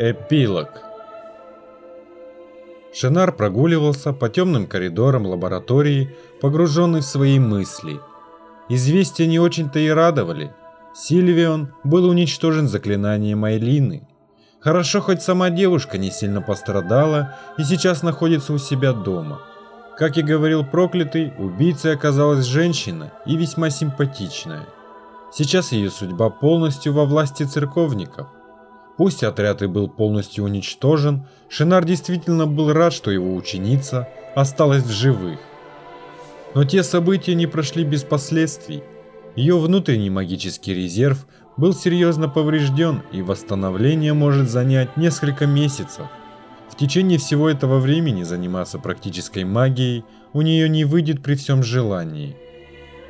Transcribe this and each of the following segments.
Эпилог Шинар прогуливался по темным коридорам лаборатории, погруженный в свои мысли. Известия не очень-то и радовали. Сильвион был уничтожен заклинанием Айлины. Хорошо, хоть сама девушка не сильно пострадала и сейчас находится у себя дома. Как и говорил проклятый, убийцей оказалась женщина и весьма симпатичная. Сейчас ее судьба полностью во власти церковников. Пусть отряд и был полностью уничтожен, Шинар действительно был рад, что его ученица осталась в живых. Но те события не прошли без последствий. Ее внутренний магический резерв был серьезно поврежден, и восстановление может занять несколько месяцев. В течение всего этого времени заниматься практической магией у нее не выйдет при всем желании.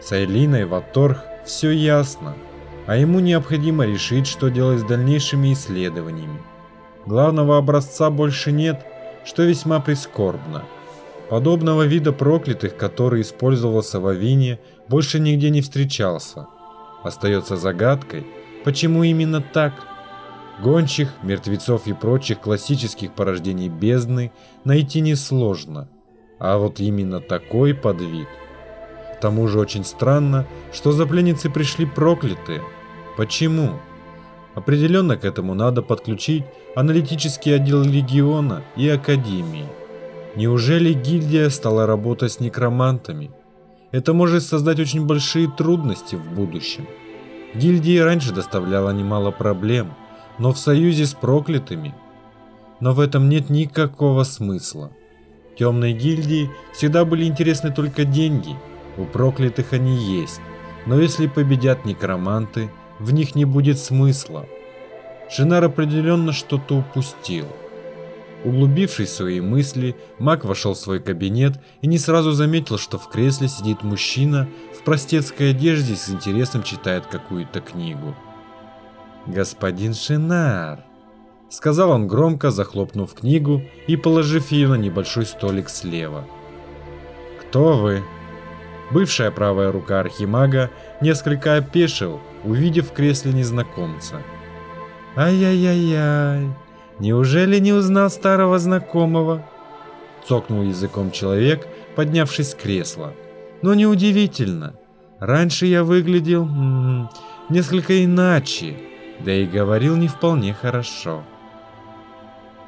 С Айлиной Ваторх все ясно, а ему необходимо решить, что делать с дальнейшими исследованиями. Главного образца больше нет, что весьма прискорбно. Подобного вида проклятых, который использовался в Авине, больше нигде не встречался. Остается загадкой, почему именно так. Гончих, мертвецов и прочих классических порождений бездны найти несложно. А вот именно такой подвид. К тому же очень странно, что за пленницы пришли проклятые. Почему? Определенно к этому надо подключить аналитический отдел Легиона и Академии. Неужели гильдия стала работать с некромантами? Это может создать очень большие трудности в будущем. Гильдия раньше доставляла немало проблем, но в союзе с проклятыми. Но в этом нет никакого смысла. Темной гильдии всегда были интересны только деньги, у проклятых они есть, но если победят некроманты, в них не будет смысла. Шинар определенно что-то упустил. Углубившись в свои мысли, маг вошел в свой кабинет и не сразу заметил, что в кресле сидит мужчина в простецкой одежде с интересом читает какую-то книгу. «Господин Шинар», — сказал он громко, захлопнув книгу и положив ее на небольшой столик слева. «Кто вы?» Бывшая правая рука архимага несколько опешил, увидев в кресле незнакомца. «Ай-яй-яй-яй, неужели не узнал старого знакомого?» Цокнул языком человек, поднявшись с кресла. «Но неудивительно. Раньше я выглядел м -м, несколько иначе, да и говорил не вполне хорошо».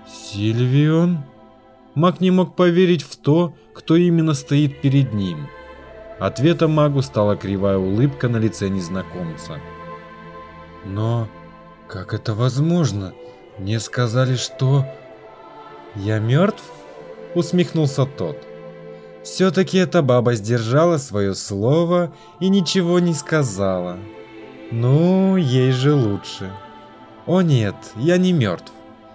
«Сильвион?» Маг не мог поверить в то, кто именно стоит перед ним – Ответом магу стала кривая улыбка на лице незнакомца. «Но как это возможно? Мне сказали, что...» «Я мертв?» — усмехнулся тот. «Все-таки эта баба сдержала свое слово и ничего не сказала. Ну, ей же лучше. О нет, я не мертв.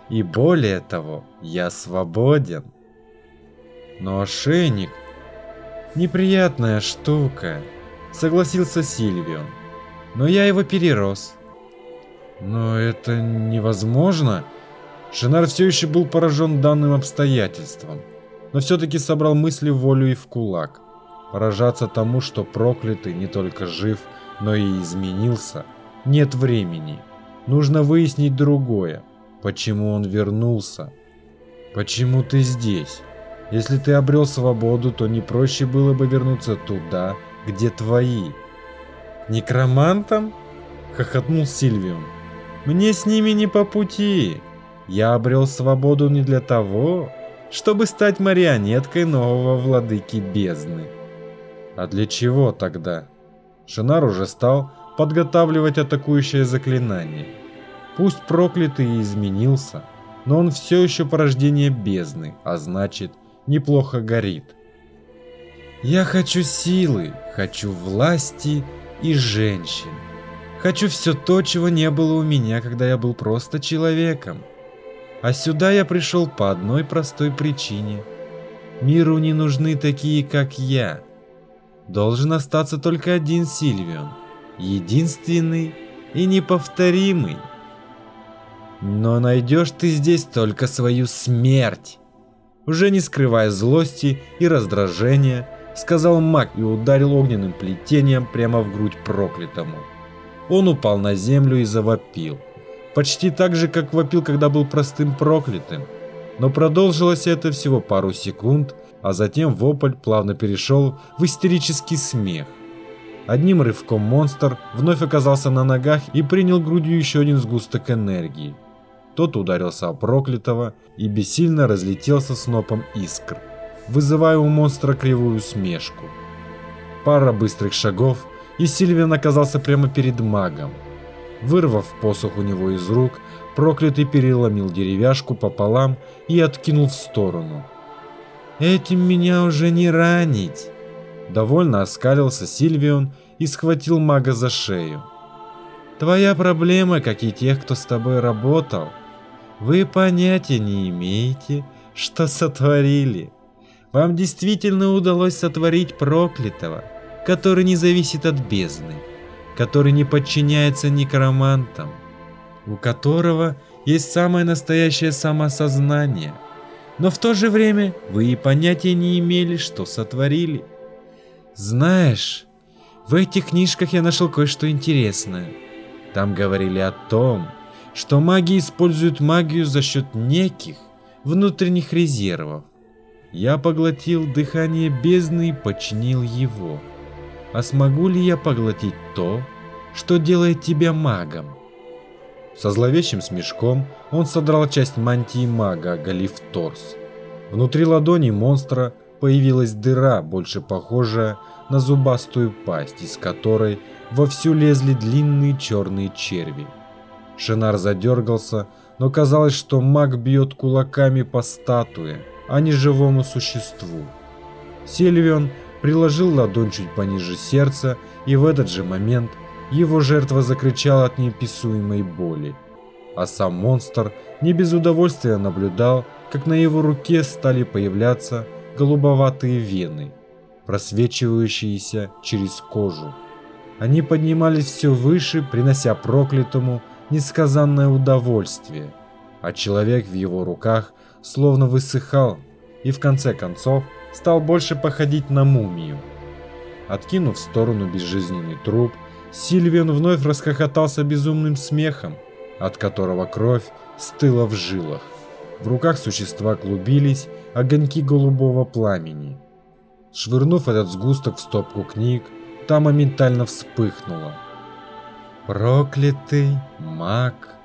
И более того, я свободен. Но ошейник Неприятная штука, согласился Сильвион. Но я его перерос. Но это невозможно. Шинар все еще был поражен данным обстоятельством, но все-таки собрал мысли в волю и в кулак. Поражаться тому, что проклятый не только жив, но и изменился, нет времени. Нужно выяснить другое. Почему он вернулся? Почему ты здесь? Если ты обрел свободу, то не проще было бы вернуться туда, где твои. Некромантам? Хохотнул Сильвиум. Мне с ними не по пути. Я обрел свободу не для того, чтобы стать марионеткой нового владыки бездны. А для чего тогда? Шинар уже стал подготавливать атакующее заклинание. Пусть проклятый и изменился, но он все еще порождение бездны, а значит неплохо горит. Я хочу силы, хочу власти и женщин. Хочу все то, чего не было у меня, когда я был просто человеком. А сюда я пришел по одной простой причине. Миру не нужны такие, как я. Должен остаться только один Сильвион. Единственный и неповторимый. Но найдешь ты здесь только свою смерть уже не скрывая злости и раздражения, сказал маг и ударил огненным плетением прямо в грудь проклятому. Он упал на землю и завопил. почти так же, как вопил, когда был простым проклятым. Но продолжилось это всего пару секунд, а затем вопль плавно перешел в истерический смех. Одним рывком монстр вновь оказался на ногах и принял грудью еще один сгусток энергии. Тот ударился о проклятого и бессильно разлетелся снопом искр, вызывая у монстра кривую усмешку. Пара быстрых шагов, и Сильвиан оказался прямо перед магом. Вырвав посох у него из рук, проклятый переломил деревяшку пополам и откинул в сторону. «Этим меня уже не ранить!» Довольно оскалился Сильвион и схватил мага за шею. «Твоя проблема, как и тех, кто с тобой работал. Вы понятия не имеете, что сотворили. Вам действительно удалось сотворить проклятого, который не зависит от бездны, который не подчиняется некромантам, у которого есть самое настоящее самосознание. Но в то же время вы и понятия не имели, что сотворили. Знаешь, в этих книжках я нашел кое-что интересное. Там говорили о том, что маги используют магию за счет неких внутренних резервов. Я поглотил дыхание бездны и починил его. А смогу ли я поглотить то, что делает тебя магом? Со зловещим смешком он содрал часть мантии мага, оголив торс. Внутри ладони монстра появилась дыра, больше похожая на зубастую пасть, из которой вовсю лезли длинные черные черви. Шинар задергался, но казалось, что маг бьет кулаками по статуе, а не живому существу. Сильвион приложил ладонь чуть пониже сердца, и в этот же момент его жертва закричала от неописуемой боли. А сам монстр не без удовольствия наблюдал, как на его руке стали появляться голубоватые вены, просвечивающиеся через кожу. Они поднимались все выше, принося проклятому несказанное удовольствие, а человек в его руках словно высыхал и в конце концов стал больше походить на мумию. Откинув в сторону безжизненный труп, Сильвиан вновь расхохотался безумным смехом, от которого кровь стыла в жилах. В руках существа клубились огоньки голубого пламени. Швырнув этот сгусток в стопку книг, та моментально вспыхнула. Проклятый маг.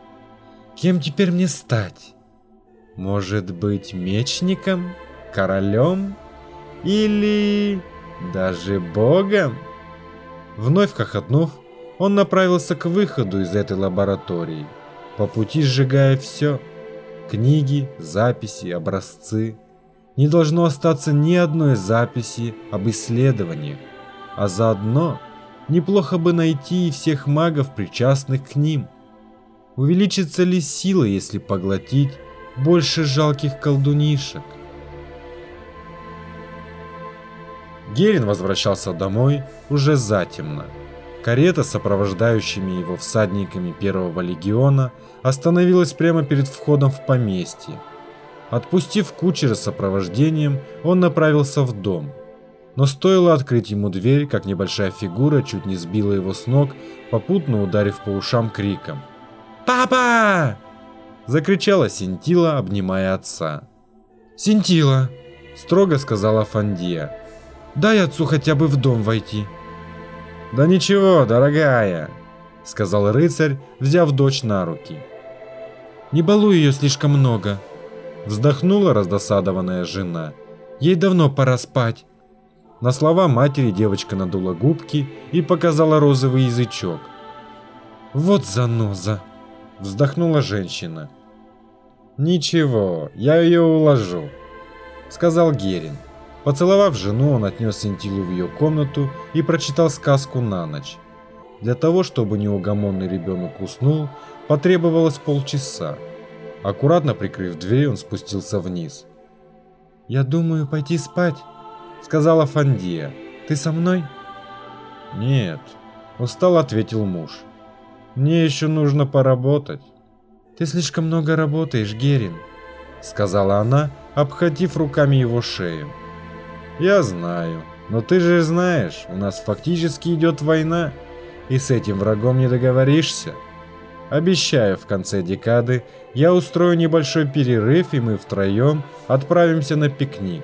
Кем теперь мне стать? Может быть мечником? Королем? Или даже богом? Вновь хохотнув, он направился к выходу из этой лаборатории, по пути сжигая все. Книги, записи, образцы. Не должно остаться ни одной записи об исследованиях, а заодно Неплохо бы найти и всех магов, причастных к ним. Увеличится ли сила, если поглотить больше жалких колдунишек? Герин возвращался домой уже затемно. Карета с сопровождающими его всадниками первого легиона остановилась прямо перед входом в поместье. Отпустив кучера с сопровождением, он направился в дом – но стоило открыть ему дверь, как небольшая фигура чуть не сбила его с ног, попутно ударив по ушам криком. «Папа!» – закричала Синтила, обнимая отца. «Синтила!» – строго сказала Фандия. «Дай отцу хотя бы в дом войти». «Да ничего, дорогая!» – сказал рыцарь, взяв дочь на руки. «Не балуй ее слишком много!» – вздохнула раздосадованная жена. «Ей давно пора спать. На слова матери девочка надула губки и показала розовый язычок. «Вот заноза!» – вздохнула женщина. «Ничего, я ее уложу», – сказал Герин. Поцеловав жену, он отнес Сентилу в ее комнату и прочитал сказку на ночь. Для того, чтобы неугомонный ребенок уснул, потребовалось полчаса. Аккуратно прикрыв дверь, он спустился вниз. «Я думаю пойти спать», сказала Фандия. «Ты со мной?» «Нет», – устал ответил муж. «Мне еще нужно поработать». «Ты слишком много работаешь, Герин», – сказала она, обхватив руками его шею. «Я знаю, но ты же знаешь, у нас фактически идет война, и с этим врагом не договоришься». Обещаю, в конце декады я устрою небольшой перерыв, и мы втроем отправимся на пикник.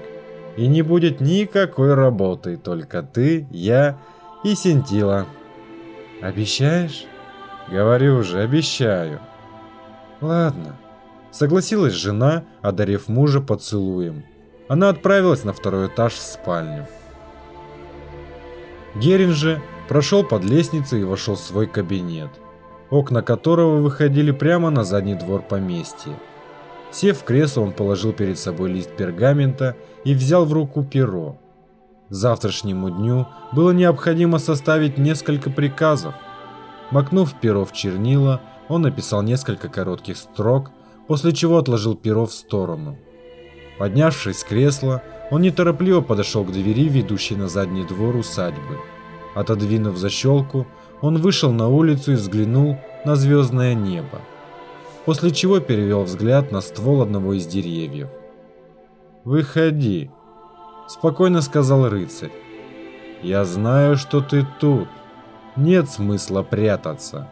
И не будет никакой работы, только ты, я и Сентила. Обещаешь? Говорю же, обещаю. Ладно. Согласилась жена, одарив мужа поцелуем. Она отправилась на второй этаж в спальню. Герин же прошел под лестницей и вошел в свой кабинет окна которого выходили прямо на задний двор поместья. Сев в кресло, он положил перед собой лист пергамента и взял в руку перо. Завтрашнему дню было необходимо составить несколько приказов. Макнув перо в чернила, он написал несколько коротких строк, после чего отложил перо в сторону. Поднявшись с кресла, он неторопливо подошел к двери, ведущей на задний двор усадьбы. Отодвинув защелку, он вышел на улицу и взглянул на звездное небо, после чего перевел взгляд на ствол одного из деревьев. «Выходи», – спокойно сказал рыцарь. «Я знаю, что ты тут. Нет смысла прятаться».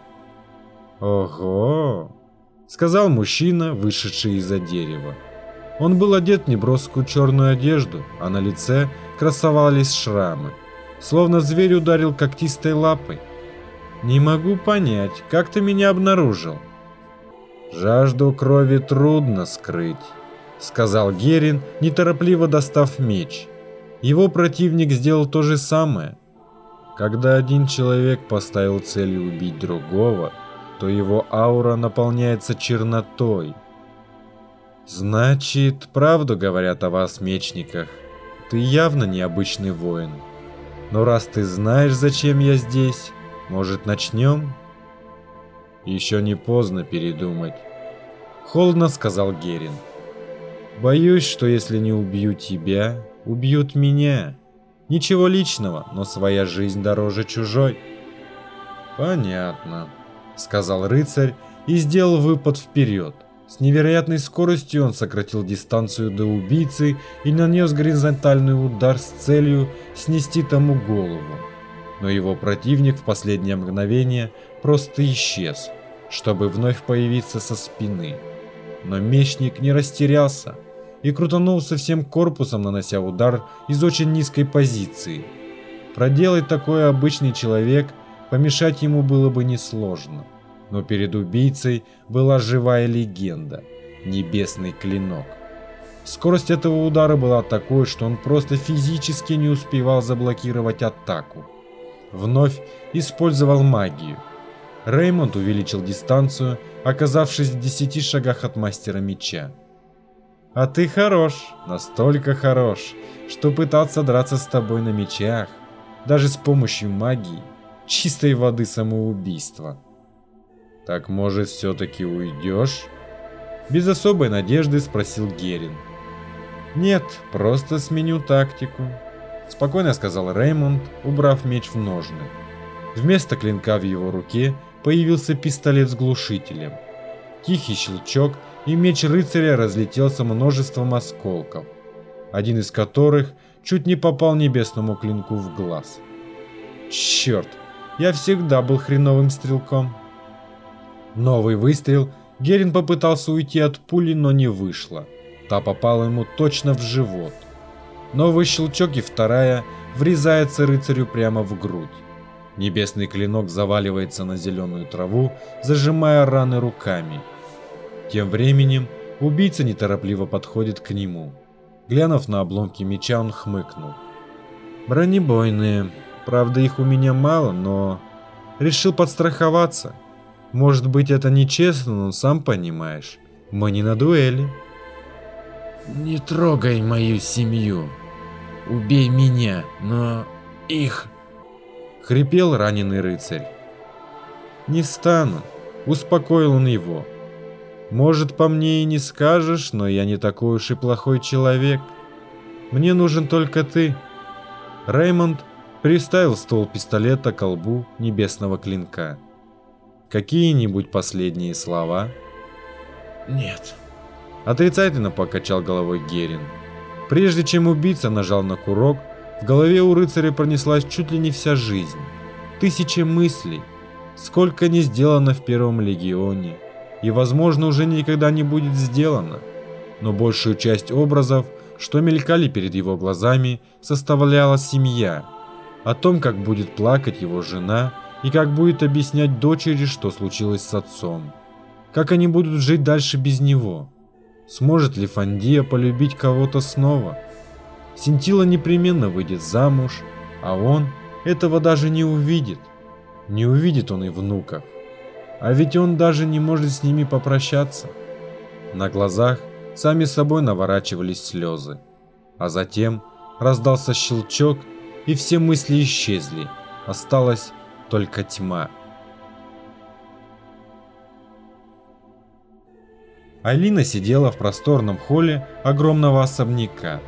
«Ого!» – сказал мужчина, вышедший из-за дерева. Он был одет в неброскую черную одежду, а на лице красовались шрамы, словно зверь ударил когтистой лапой. Не могу понять, как ты меня обнаружил. Жажду крови трудно скрыть, сказал Герин, неторопливо достав меч. Его противник сделал то же самое. Когда один человек поставил целью убить другого, то его аура наполняется чернотой. Значит, правду говорят о вас, мечниках. Ты явно необычный воин. Но раз ты знаешь, зачем я здесь, может, начнем? Еще не поздно передумать. Холодно сказал Герин. Боюсь, что если не убью тебя, убьют меня. Ничего личного, но своя жизнь дороже чужой. Понятно, сказал рыцарь и сделал выпад вперед. С невероятной скоростью он сократил дистанцию до убийцы и нанес горизонтальный удар с целью снести тому голову но его противник в последнее мгновение просто исчез, чтобы вновь появиться со спины. Но мечник не растерялся и крутанулся всем корпусом, нанося удар из очень низкой позиции. Проделать такое обычный человек, помешать ему было бы несложно. Но перед убийцей была живая легенда – небесный клинок. Скорость этого удара была такой, что он просто физически не успевал заблокировать атаку вновь использовал магию. Реймонд увеличил дистанцию, оказавшись в десяти шагах от мастера меча. «А ты хорош, настолько хорош, что пытаться драться с тобой на мечах, даже с помощью магии, чистой воды самоубийства». «Так, может, все-таки уйдешь?» Без особой надежды спросил Герин. «Нет, просто сменю тактику», Спокойно сказал Реймонд, убрав меч в ножны. Вместо клинка в его руке появился пистолет с глушителем. Тихий щелчок, и меч рыцаря разлетелся множеством осколков, один из которых чуть не попал небесному клинку в глаз. Черт, я всегда был хреновым стрелком. Новый выстрел, Герин попытался уйти от пули, но не вышло. Та попала ему точно в живот. Новый щелчок и вторая врезается рыцарю прямо в грудь. Небесный клинок заваливается на зеленую траву, зажимая раны руками. Тем временем убийца неторопливо подходит к нему. Глянув на обломки меча, он хмыкнул. «Бронебойные. Правда, их у меня мало, но...» Решил подстраховаться. Может быть, это нечестно, но сам понимаешь. Мы не на дуэли. «Не трогай мою семью», Убей меня, но их...» Хрипел раненый рыцарь. «Не стану», — успокоил он его. «Может, по мне и не скажешь, но я не такой уж и плохой человек. Мне нужен только ты». Реймонд приставил ствол пистолета к колбу небесного клинка. «Какие-нибудь последние слова?» «Нет», — отрицательно покачал головой Герин. Прежде чем убийца нажал на курок, в голове у рыцаря пронеслась чуть ли не вся жизнь. Тысячи мыслей. сколько не сделано в Первом Легионе, и, возможно, уже никогда не будет сделано. Но большую часть образов, что мелькали перед его глазами, составляла семья. О том, как будет плакать его жена, и как будет объяснять дочери, что случилось с отцом. Как они будут жить дальше без него? Сможет ли Фандия полюбить кого-то снова? Синтила непременно выйдет замуж, а он этого даже не увидит. Не увидит он и внуков. А ведь он даже не может с ними попрощаться. На глазах сами собой наворачивались слезы. А затем раздался щелчок, и все мысли исчезли. Осталась только тьма. Айлина сидела в просторном холле огромного особняка.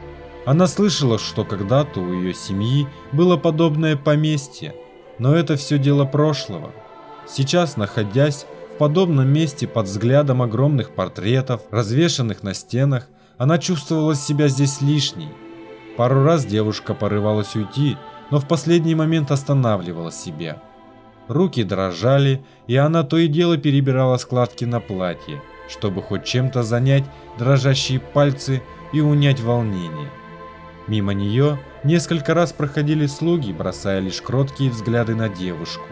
Она слышала, что когда-то у ее семьи было подобное поместье, но это все дело прошлого. Сейчас, находясь в подобном месте под взглядом огромных портретов, развешанных на стенах, она чувствовала себя здесь лишней. Пару раз девушка порывалась уйти, но в последний момент останавливала себя. Руки дрожали, и она то и дело перебирала складки на платье – чтобы хоть чем-то занять дрожащие пальцы и унять волнение. Мимо нее несколько раз проходили слуги, бросая лишь кроткие взгляды на девушку.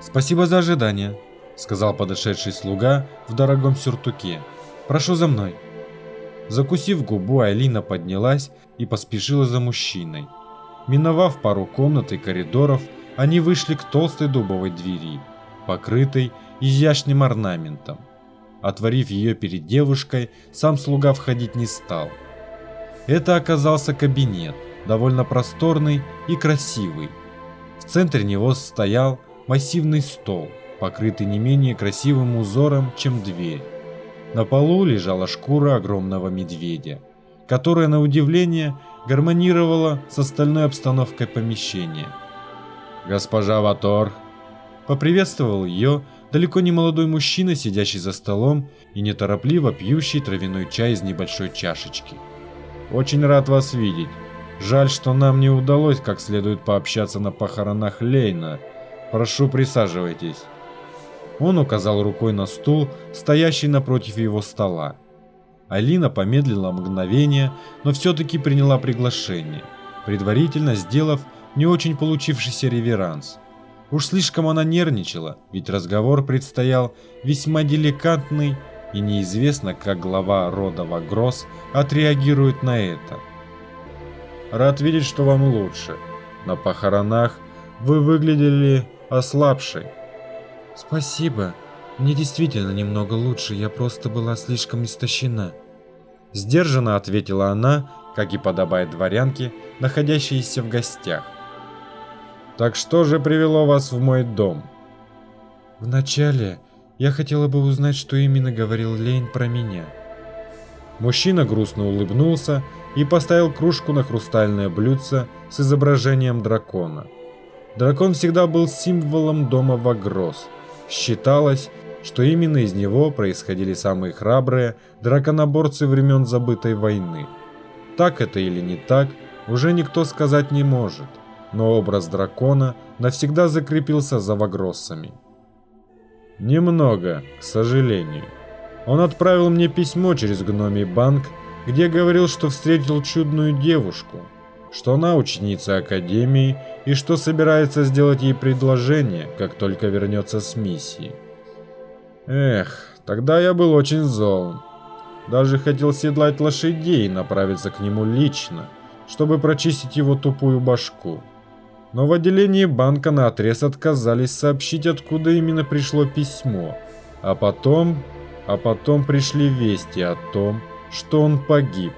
«Спасибо за ожидание», — сказал подошедший слуга в дорогом сюртуке. «Прошу за мной». Закусив губу, Айлина поднялась и поспешила за мужчиной. Миновав пару комнат и коридоров, они вышли к толстой дубовой двери, покрытой изящным орнаментом. Отворив ее перед девушкой, сам слуга входить не стал. Это оказался кабинет, довольно просторный и красивый. В центре него стоял массивный стол, покрытый не менее красивым узором, чем дверь. На полу лежала шкура огромного медведя, которая, на удивление, гармонировала с остальной обстановкой помещения. «Госпожа Ватор!» Поприветствовал ее далеко не молодой мужчина, сидящий за столом и неторопливо пьющий травяной чай из небольшой чашечки. «Очень рад вас видеть. Жаль, что нам не удалось как следует пообщаться на похоронах Лейна. Прошу, присаживайтесь». Он указал рукой на стул, стоящий напротив его стола. Алина помедлила мгновение, но все-таки приняла приглашение, предварительно сделав не очень получившийся реверанс. Уж слишком она нервничала, ведь разговор предстоял весьма деликатный, и неизвестно, как глава рода Вагрос отреагирует на это. Рад видеть, что вам лучше. На похоронах вы выглядели ослабшей. Спасибо. Мне действительно немного лучше, я просто была слишком истощена. Сдержанно ответила она, как и подобает дворянке, находящейся в гостях. Так что же привело вас в мой дом? Вначале я хотела бы узнать, что именно говорил Лейн про меня. Мужчина грустно улыбнулся и поставил кружку на хрустальное блюдце с изображением дракона. Дракон всегда был символом дома Вагрос. Считалось, что именно из него происходили самые храбрые драконоборцы времен забытой войны. Так это или не так, уже никто сказать не может но образ дракона навсегда закрепился за вагроссами. Немного, к сожалению. Он отправил мне письмо через гномий банк, где говорил, что встретил чудную девушку, что она ученица Академии и что собирается сделать ей предложение, как только вернется с миссии. Эх, тогда я был очень зол. Даже хотел седлать лошадей и направиться к нему лично, чтобы прочистить его тупую башку но в отделении банка на отрез отказались сообщить, откуда именно пришло письмо. А потом... А потом пришли вести о том, что он погиб.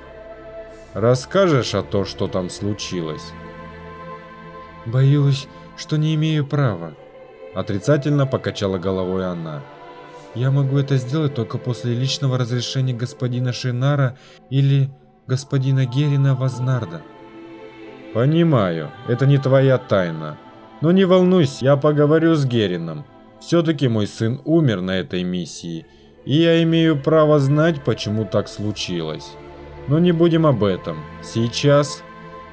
Расскажешь о том, что там случилось? Боюсь, что не имею права. Отрицательно покачала головой она. Я могу это сделать только после личного разрешения господина Шинара или господина Герина Вазнарда. Понимаю, это не твоя тайна. Но не волнуйся, я поговорю с Герином. Все-таки мой сын умер на этой миссии, и я имею право знать, почему так случилось. Но не будем об этом. Сейчас,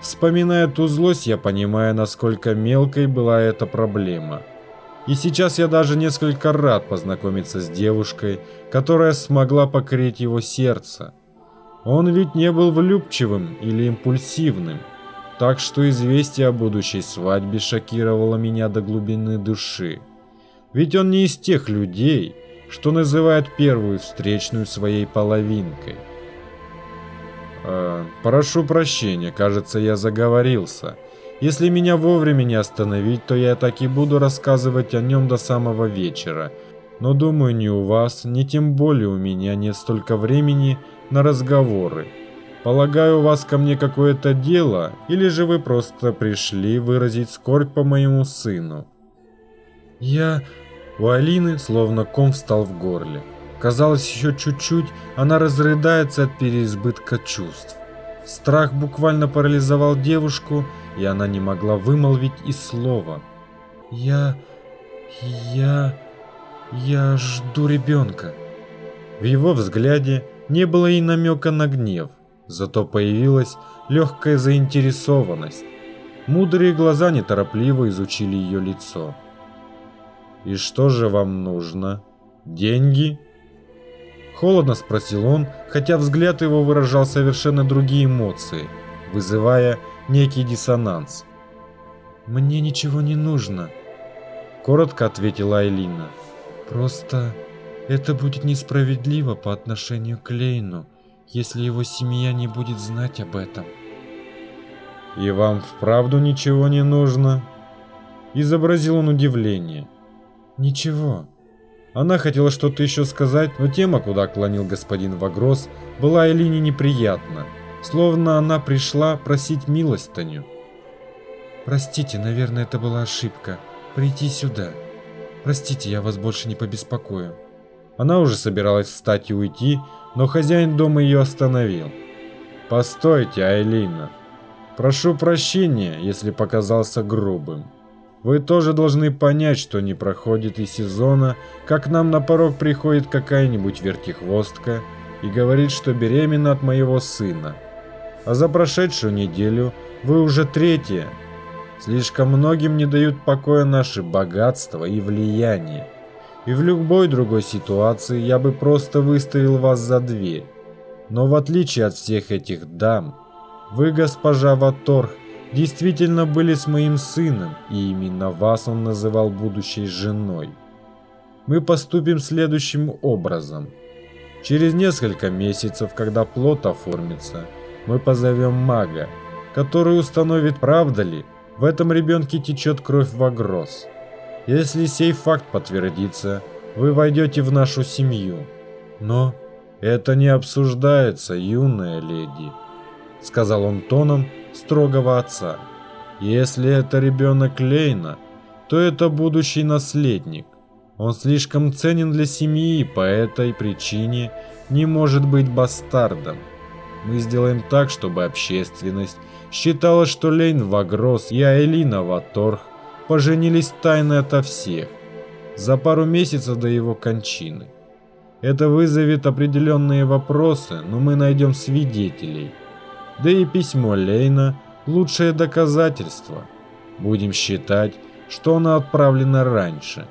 вспоминая ту злость, я понимаю, насколько мелкой была эта проблема. И сейчас я даже несколько рад познакомиться с девушкой, которая смогла покорить его сердце. Он ведь не был влюбчивым или импульсивным, так что известие о будущей свадьбе шокировало меня до глубины души. Ведь он не из тех людей, что называют первую встречную своей половинкой. Э, прошу прощения, кажется, я заговорился. Если меня вовремя не остановить, то я так и буду рассказывать о нем до самого вечера. Но думаю, ни у вас, ни тем более у меня нет столько времени на разговоры. Полагаю, у вас ко мне какое-то дело, или же вы просто пришли выразить скорбь по моему сыну? Я... У Алины словно ком встал в горле. Казалось, еще чуть-чуть, она разрыдается от переизбытка чувств. Страх буквально парализовал девушку, и она не могла вымолвить и слова. «Я... я... я жду ребенка». В его взгляде не было и намека на гнев, зато появилась легкая заинтересованность. Мудрые глаза неторопливо изучили ее лицо. «И что же вам нужно? Деньги?» Холодно спросил он, хотя взгляд его выражал совершенно другие эмоции, вызывая некий диссонанс. «Мне ничего не нужно», — коротко ответила Айлина. «Просто это будет несправедливо по отношению к Лейну, если его семья не будет знать об этом». «И вам вправду ничего не нужно?» Изобразил он удивление. «Ничего», она хотела что-то еще сказать, но тема, куда клонил господин Вагрос, была Элине неприятна, словно она пришла просить милостыню. «Простите, наверное, это была ошибка. Прийти сюда. Простите, я вас больше не побеспокою». Она уже собиралась встать и уйти, но хозяин дома ее остановил. «Постойте, Айлина. Прошу прощения, если показался грубым. Вы тоже должны понять, что не проходит и сезона, как нам на порог приходит какая-нибудь вертихвостка и говорит, что беременна от моего сына. А за прошедшую неделю вы уже третья. Слишком многим не дают покоя наши богатства и влияние. И в любой другой ситуации я бы просто выставил вас за дверь. Но в отличие от всех этих дам, вы, госпожа Ваторх, действительно были с моим сыном, и именно вас он называл будущей женой. Мы поступим следующим образом. Через несколько месяцев, когда плод оформится, мы позовем мага, который установит, правда ли, в этом ребенке течет кровь Вагрос. Если сей факт подтвердится, вы войдете в нашу семью. Но это не обсуждается, юная леди, сказал он тоном, строгого отца. Если это ребенок Лейна, то это будущий наследник. Он слишком ценен для семьи и по этой причине не может быть бастардом. Мы сделаем так, чтобы общественность считала, что Лейн Вагрос и Айлина Ваторх поженились тайно ото всех, за пару месяцев до его кончины. Это вызовет определенные вопросы, но мы найдем свидетелей – да и письмо Лейна – лучшее доказательство. Будем считать, что оно отправлено раньше.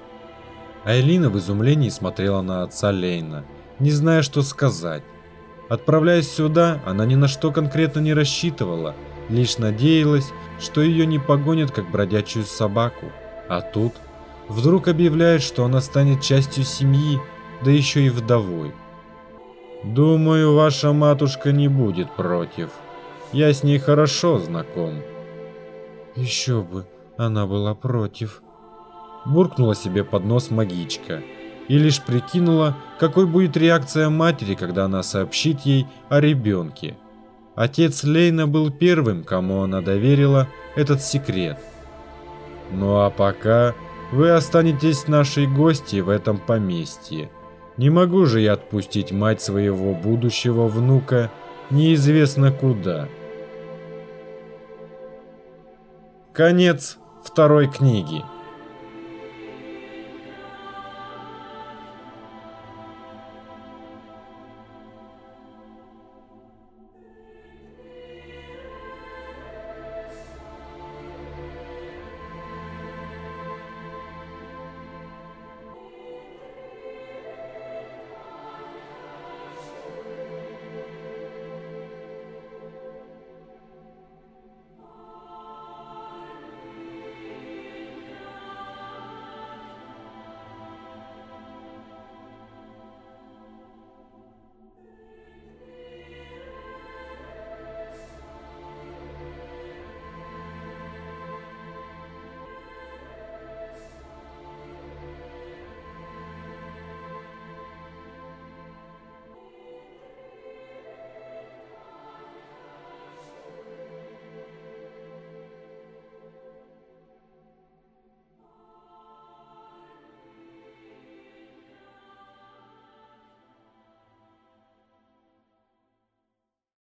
Айлина в изумлении смотрела на отца Лейна, не зная, что сказать. Отправляясь сюда, она ни на что конкретно не рассчитывала, лишь надеялась, что ее не погонят как бродячую собаку. А тут вдруг объявляют, что она станет частью семьи, да еще и вдовой. «Думаю, ваша матушка не будет против», я с ней хорошо знаком. Еще бы, она была против. Буркнула себе под нос магичка и лишь прикинула, какой будет реакция матери, когда она сообщит ей о ребенке. Отец Лейна был первым, кому она доверила этот секрет. Ну а пока вы останетесь нашей гостьей в этом поместье. Не могу же я отпустить мать своего будущего внука неизвестно куда. Конец второй книги.